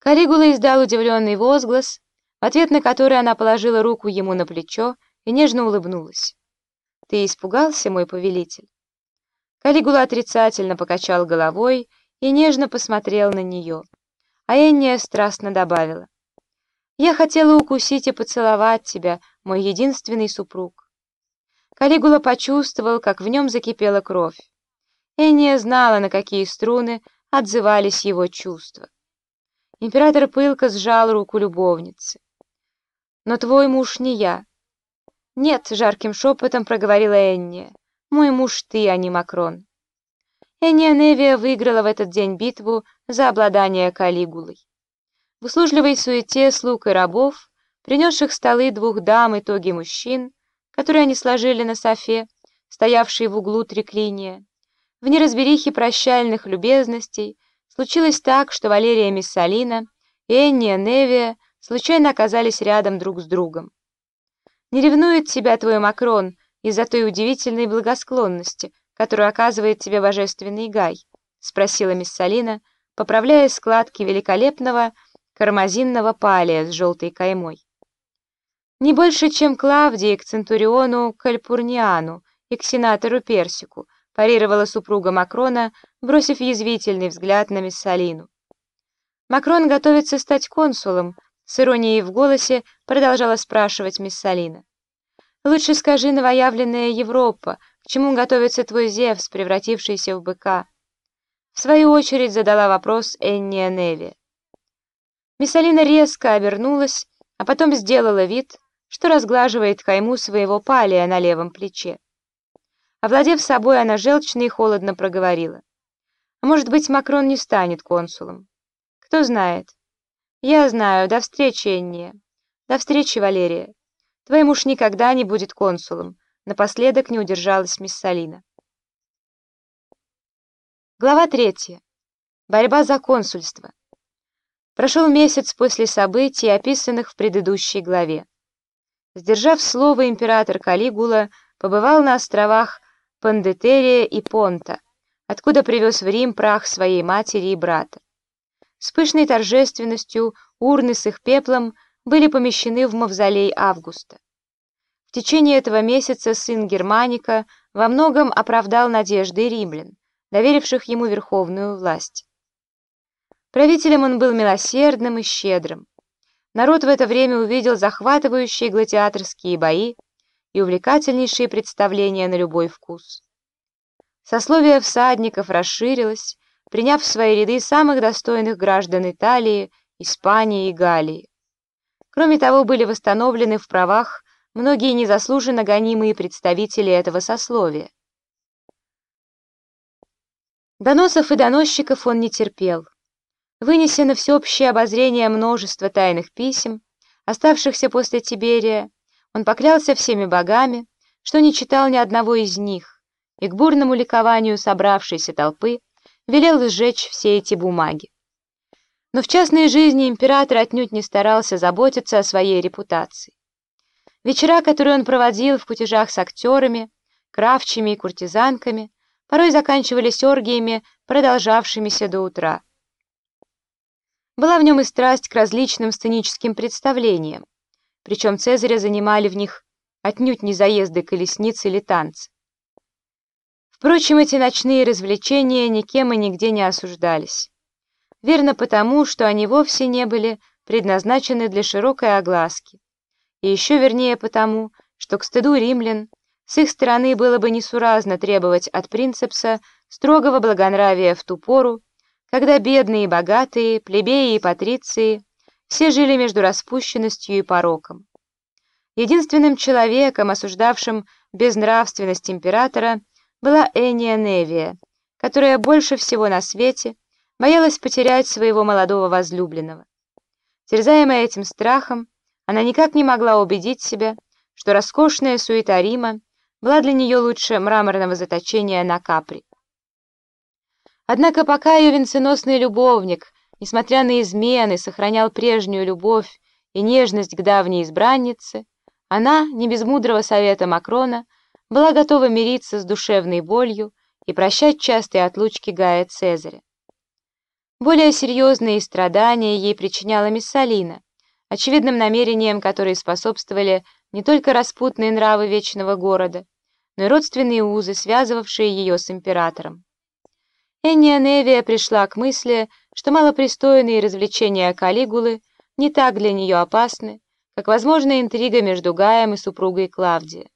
Калигула издал удивленный возглас, в ответ на который она положила руку ему на плечо и нежно улыбнулась. «Ты испугался, мой повелитель?» Калигула отрицательно покачал головой и нежно посмотрел на нее, а Энния страстно добавила. «Я хотела укусить и поцеловать тебя, мой единственный супруг». Калигула почувствовал, как в нем закипела кровь. Энния знала, на какие струны отзывались его чувства. Император пылко сжал руку любовницы. «Но твой муж не я». «Нет», — жарким шепотом проговорила Энния. «Мой муж ты, а не Макрон». Энния Невия выиграла в этот день битву за обладание Калигулой. В услужливой суете слуг и рабов, принесших столы двух дам и тоги мужчин, которые они сложили на софе, стоявшей в углу триклиния, в неразберихе прощальных любезностей, случилось так, что Валерия Миссалина и Энния Невия случайно оказались рядом друг с другом. Не ревнует тебя твой Макрон из-за той удивительной благосклонности, которую оказывает тебе божественный Гай? — спросила Миссалина, поправляя складки великолепного кармазинного палия с желтой каймой. Не больше, чем Клавдии к Центуриону Кальпурниану и к сенатору Персику, парировала супруга Макрона, бросив язвительный взгляд на Миссалину. Макрон готовится стать консулом, с иронией в голосе продолжала спрашивать Миссалина. Лучше скажи, новоявленная Европа, к чему готовится твой Зевс, превратившийся в быка? В свою очередь задала вопрос Энния Неви. Миссалина резко обернулась, а потом сделала вид, что разглаживает кайму своего палия на левом плече. Овладев собой, она желчно и холодно проговорила. А может быть, Макрон не станет консулом? Кто знает? Я знаю. До встречи, Энния. До встречи, Валерия. Твой муж никогда не будет консулом. Напоследок не удержалась мисс Салина. Глава третья. Борьба за консульство. Прошел месяц после событий, описанных в предыдущей главе. Сдержав слово, император Калигула побывал на островах Пандетерия и Понта, откуда привез в Рим прах своей матери и брата. С пышной торжественностью урны с их пеплом были помещены в мавзолей Августа. В течение этого месяца сын Германика во многом оправдал надежды римлян, доверивших ему верховную власть. Правителем он был милосердным и щедрым. Народ в это время увидел захватывающие гладиаторские бои и увлекательнейшие представления на любой вкус. Сословие всадников расширилось, приняв в свои ряды самых достойных граждан Италии, Испании и Галлии. Кроме того, были восстановлены в правах многие незаслуженно гонимые представители этого сословия. Доносов и доносчиков он не терпел. Вынеся на всеобщее обозрение множество тайных писем, оставшихся после Тиберия, он поклялся всеми богами, что не читал ни одного из них, и к бурному ликованию собравшейся толпы велел сжечь все эти бумаги. Но в частной жизни император отнюдь не старался заботиться о своей репутации. Вечера, которые он проводил в кутежах с актерами, кравчими и куртизанками, порой заканчивались оргиями, продолжавшимися до утра. Была в нем и страсть к различным сценическим представлениям, причем Цезаря занимали в них отнюдь не заезды колесниц или танцы. Впрочем, эти ночные развлечения никем и нигде не осуждались. Верно потому, что они вовсе не были предназначены для широкой огласки. И еще вернее потому, что к стыду римлян с их стороны было бы несуразно требовать от принцепса строгого благонравия в ту пору, когда бедные и богатые, плебеи и патриции все жили между распущенностью и пороком. Единственным человеком, осуждавшим безнравственность императора, была Эния Невия, которая больше всего на свете боялась потерять своего молодого возлюбленного. Терзаемая этим страхом, она никак не могла убедить себя, что роскошная суета Рима была для нее лучше мраморного заточения на Капри. Однако пока ее венценосный любовник, несмотря на измены, сохранял прежнюю любовь и нежность к давней избраннице, она, не без мудрого совета Макрона, была готова мириться с душевной болью и прощать частые отлучки Гая Цезаря. Более серьезные страдания ей причиняла Миссалина, очевидным намерениям, которые способствовали не только распутные нравы вечного города, но и родственные узы, связывавшие ее с императором. Энния Невия пришла к мысли, что малопристойные развлечения Калигулы не так для нее опасны, как возможная интрига между Гаем и супругой Клавдия.